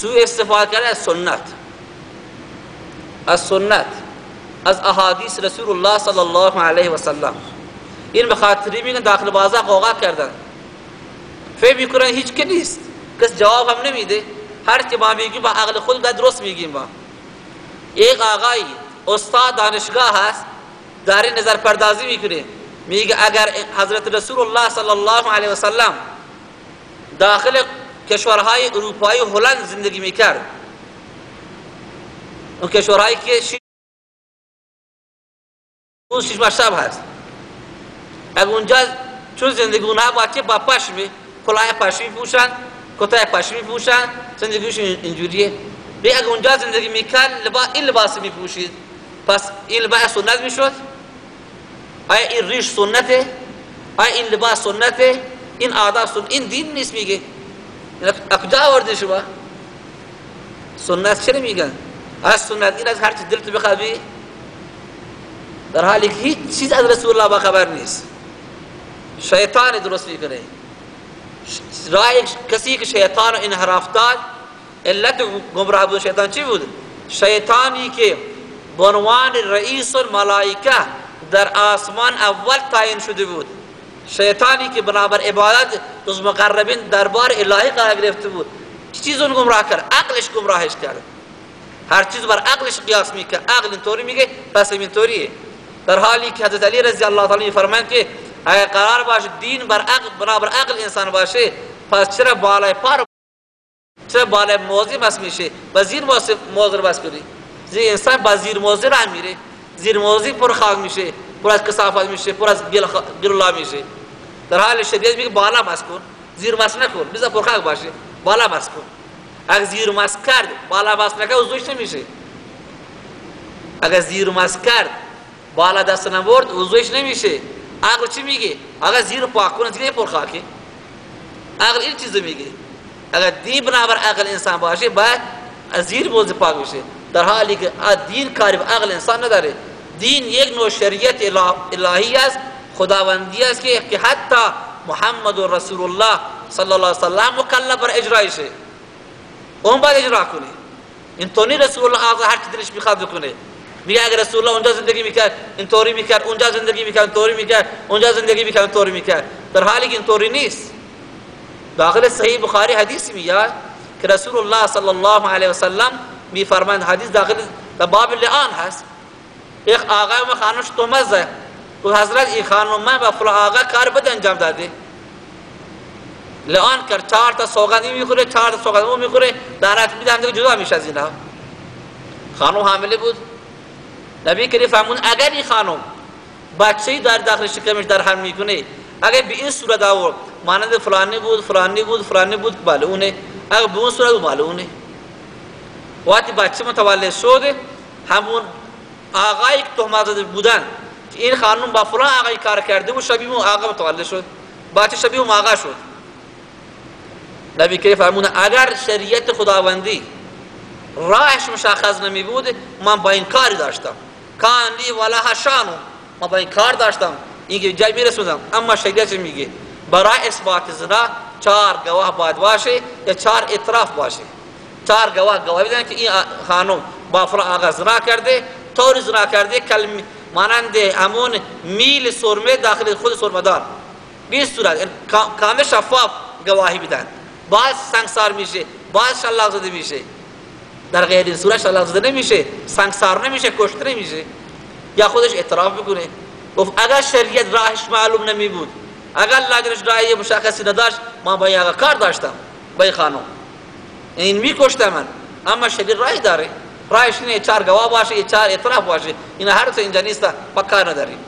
سوء استفاده کرده از سنت. از سنت. از احادیث رسول الله صلی الله علیه و سلم. این به میگن داخل بازار قوقا کردن. فهم می‌کنن هیچ که نیست. کس جواب هم نمیده. هر چی ما میگیم با عقل خود درست میگیم ما. یک آقای استاد دانشگاه هست. داری نظر پردازی می‌کنه. میگه اگر حضرت رسول الله صلی الله علیه و سلم داخل کشورهای اروپایی هلند زندگی می‌کرد. اون کشورهایی که شیش مشتب هست. اگر اونجا چون زندگی اونها باچه با پشمی کلاه پشمی پوشن کتای پشمی پوشن زندگیش اینجوریه. بی اگر اونجا زندگی می‌کرد لبا این لباس میپوشید پس این لباس سنت می‌شد. آیا این ریش سنته؟ آیا این لباس سنته؟ این آداب سنت این دین نیست میگه. کجا آورده شما سنت چرا میگن از سنت این از هر چی دلت بخوابی در حالی که هیچ چیز از رسول الله با خبر نیست. شیطان درست می‌کنه. رای کسی که شیطان انحراف داد علت گمراه بود شیطان چی بود؟ شیطانی که بنوان رئیس الملائکه در آسمان اول تعیین شده بود. شیطانی که بنابر عبادت از مقربین دربار الهی قرار گرفته بود. چیز اون گمراه کرد؟ عقلش گمراهش کرد. هر چیز بر عقلش قیاس می‌کرد. عقل اینطوری میگه پس اینطوریه در حالی که حضرت علی رضی الله تعالی فرمان که اگر قرار باشه دین بر عقل بنابر عقل انسان باشه پس چرا بالای پار چرا بالای موضوع بس میشه؟ با زیر موضوع بس کنی. زیر انسان با زیر موضوع راه میره. زیر موضوع پر خاک میشه پر از کثافت میشه پر از گرلا میشه. در حال شدید میگه بالا بس کن زیر مس نکن بذار پر خاک باشه بالا بس کن. اگر زیر مس کرد بالا بس نکرد وضوش نمیشه. اگر زیر مس کرد بالا دست نبرد وضوش نمیشه. عقل چی میگه؟ اگر زیر پاک کنه دیگه پر خاکه عقل این چیزو میگه. اگر دین بنابر عقل انسان باشه باید از زیر موضوع پاک بشه. در حالی که دین کاری عقل انسان نداره. دین یک نوع شریعت الهی است. خداوندی است که حتی محمد رسول الله صلی الله علیه وسلم مکلف بر اجرایشه اون باید اجرا کنه. این طوری رسول الله آزاد هر چی دلش می‌خواد بکنه. میگه اگر رسول الله اونجا زندگی می‌کرد اینطوری می‌کرد. اونجا زندگی می‌کرد اینطوری می‌کرد. اونجا زندگی می‌کرد اینطوری می‌کرد. در حالی که اینطوری نیست. داخل صحیح بخاری حدیثی میاد که رسول الله صلی الله علیه وسلم میفرمایند حدیث داخل باب لعان هست. یک آقا و خانمش تو مزه تو حضرت این خانم من با فلان آقا کار بد انجام داده لعان کرد چهار تا سوگندی می‌خوره چهار تا سوگندی می‌خوره دانت میده هم جدا میشه از اینا. خانم حامله بود. نبی کریم فرمون اگر این خانم بچه‌ای در داخل شکمش در حمل می‌کنه اگر به این صورت آورد مانند فلانی بود فلانی بود فلانی بود بالونه اگر به اون صورت بالونه وقتی بچه متولد شد همون آقایی که تهمت بودن که این خانم با فلان آقای کار کرده و شبیه اون آقا متولد شد. بچه شبیه اون آقا شد. نبی کریم فرمونه اگر شریعت خداوندی راهش مشخص نمی بود من با این کاری داشتم. کان لی ولا شانو من با این کار داشتم. اینکه جای میرسوندم. اما شریعت میگه؟ برای اثبات زنا چهار گواه باید باشه یا چهار اطراف باشه. چهار گواه گواه بدن که این خانم با فلان آقا زنا کرده طور زنا کرده کلمه مانند همون میل سرمه داخل خود سرمدار. به صورت کامل شفاف گواهی بدن. باز سنگسار میشه باز شلاق زده میشه. در غیر این صورت شلاق زده نمیشه سنگسار نمیشه کشته نمیشه. یا خودش اعتراف بکنه. گفت اگر شریعت راهش معلوم نمی بود اگر لاجرش راهی مشخصی نداشت من با این کار داشتم با این خانم. این میکشتم من اما شریعت راهی داره. راهش اینه چهار گواه باشه چهار اعتراف باشه این هر تو اینجا نیست پکا نداریم.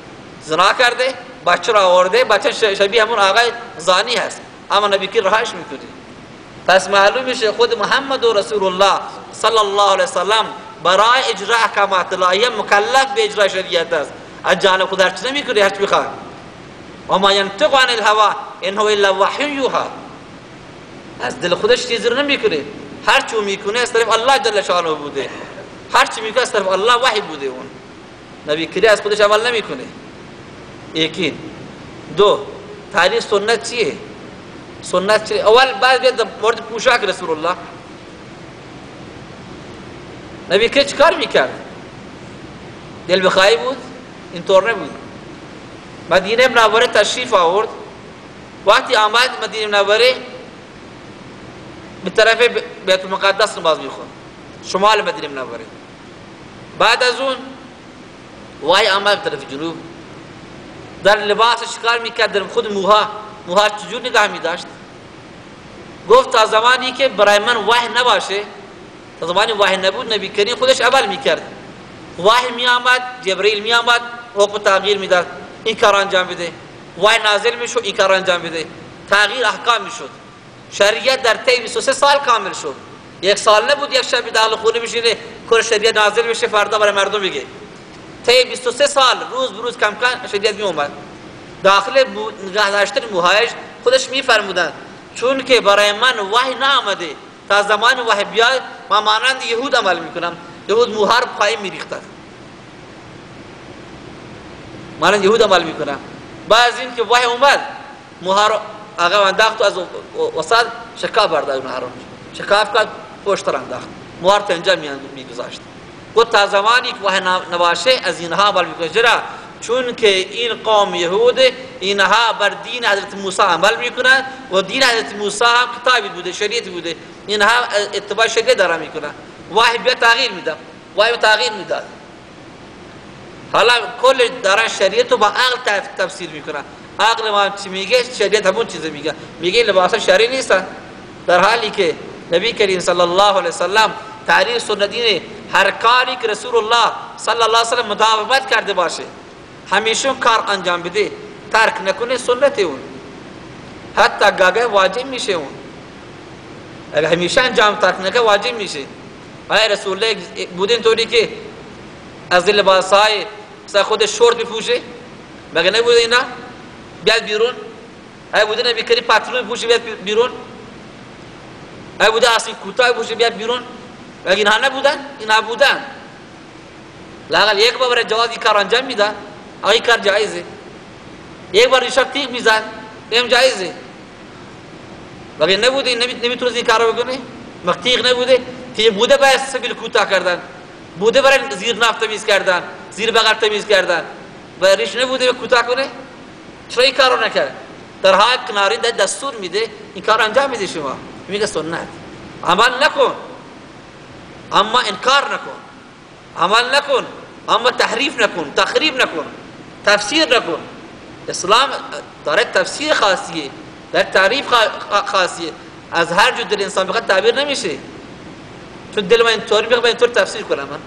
زنا کرده بچه را آورده بچه شبیه همون آقای زانی هست. اما نبی کی راهش می‌کنه. پس معلوم میشه خود محمد و رسول الله صلی الله علیه وسلم برای اجرا احکامات الهیه مکلف به اجرا شریعت است. از جانب خود هرچی نمی‌کنه هرچی بخواد و ما ینطق عن الهوا ان هو الا وحی یوحى از دل خودش چیزی رو نمی‌کنه. هر چی می‌کنه از طرف الله جل شانه بوده. هر چی می‌کنه از طرف الله وحی بوده اون. نبی کریم از خودش عمل نمی‌کنه. یکی. دو. تعریف سنت چیه؟ سنت چیه؟ اول بعد بیاد مورد پوشاک رسول الله نبی که چکار می‌کرد؟ دل بخواهی بود؟ اینطور نبود. مدینه منوره تشریف آورد. وقتی آمد مدینه منوره به طرف بیت المقدس نماز می‌خوند. شمال مدینه منوره. بعد از اون وای آمد به طرف جنوب. در لباس شکار می‌کرد در خود موها موها چجور نگاه میداشت؟ گفت تا زمانی که برای من وحی نباشه تا زمانی وحی نبود نبی کریم خودش عمل می‌کرد. وحی می آمد جبرئیل می آمد حکم تغییر می‌داد. این کار انجام بده. وحی نازل می‌شد این کار انجام بده. تغییر احکام می‌شد. شریعت در طی 23 سال کامل شد. یک سال نبود یک شب داخل خونه بشینه کل شریعت نازل بشه فردا برای مردم بگه طی 23 سال روز بروز کم کم شریعت می اومد داخل داشتن موهایش خودش میفرمودند چون که برای من وحی نآمده تا زمان وحی بیاد ما مانند یهود عمل می‌کنم. یهود موها رو پای میریختند مانند یهود عمل می‌کنم. بعض این که وحی اومد موها رو آقا انداخت از وسط شکاف برداشت اونها رو. شکاف کرد. پشت را انداخت موها رو تنجا میگذاشت گفت تا زمانی که وحی نباشه از اینها عمل می‌کنه چون که این قوم یهود اینها بر دین حضرت موسی عمل می‌کنن و دین حضرت موسی هم کتابی بوده شریعت بوده. اینها اتباع شریعت دارن می‌کنن وحی بیا تغییر میدم وحی تغییر می‌داد حالا کل دارن شریعت رو با عقل تفسیر می‌کنن عقل ما چی میگه؟ شریعت همون چیز میگه. میگه لباس شرعی نیست. در حالی که نبی کریم صلی الله علیه وسلم تعریف سنت هر کاری که رسول الله صلی الله علیه وسلم مداومت کرده باشه همیشه کار انجام بده ترک نکنه سنت اون حتی گاگه واجب میشه اون همیشه انجام ترک نکنه واجب میشه آیا رسول الله بوده اینطوری که از لباس های مثلا خود شورت بپوشه مگه نبوده اینا بیاد بیرون آیا بوده نبی کری پاتلون بپوشه بیاد بیرون آیا بوده اصلی کوتاه بپوشه بیاد بیرون. مگه اینها نبودن؟ اینها بودن. لاغل یک بار جواز کار انجام میدن آقای کار جایزه. یک بار ریشک تیغ میزن. این جایزه. ولی نبوده نمی‌تونست این کارو بکنه مختیق نبوده؟ تیغ بوده باید سبیل کوتاه کردن. بوده برای زیر نفت تمیز کردن. زیر بغل تمیز کردن. و ریش نبوده کوتاه کنه چرا این کارو نکرد؟ در های کناری دستور میده. این کار انجام میده شما. میگه سنت عمل نکن اما انکار نکن عمل نکن اما تحریف نکن تخریب نکن تفسیر نکن اسلام داره تفسیر خاصیه در تعریف خاصیه از هر جو دل انسان بخواد تعبیر نمیشه. چون دل من اینطوری بخواد اینطور تفسیر کنم. من